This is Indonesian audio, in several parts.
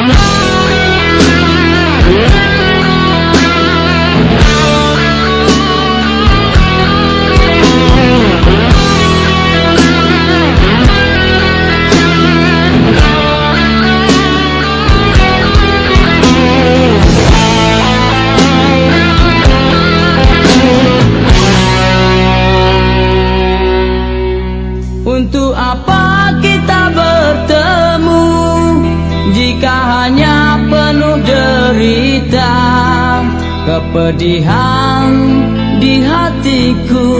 Don't Hanya penuh derita. Kepedihan di hatiku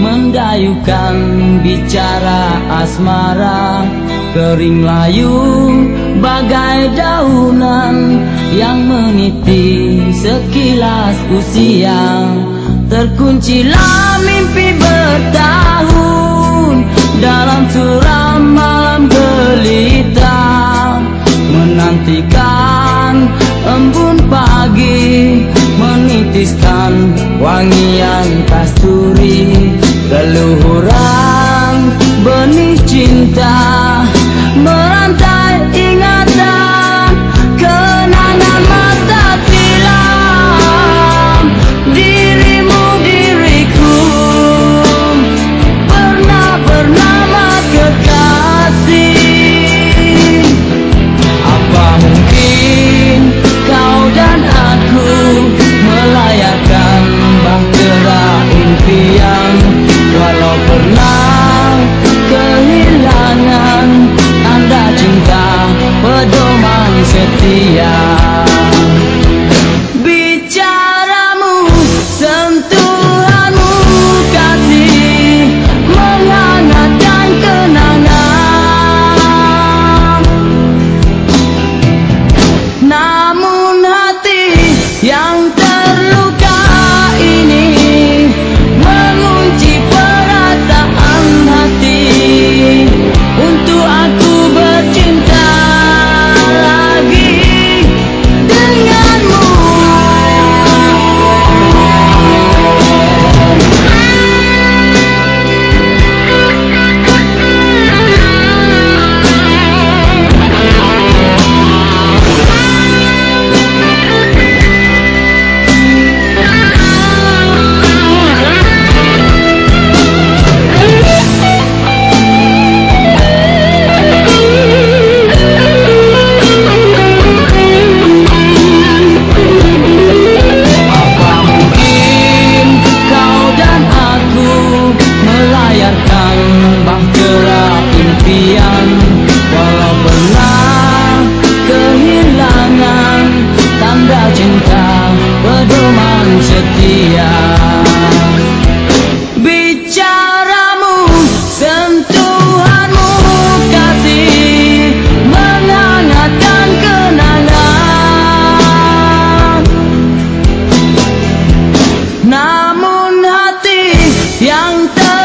Mendayukan bicara asmara. Kering layu bagai daunan Yang meniti sekilas usia. Terkuncilah mimpi bertahun wangian kasturi Leluhuran benih cinta 养的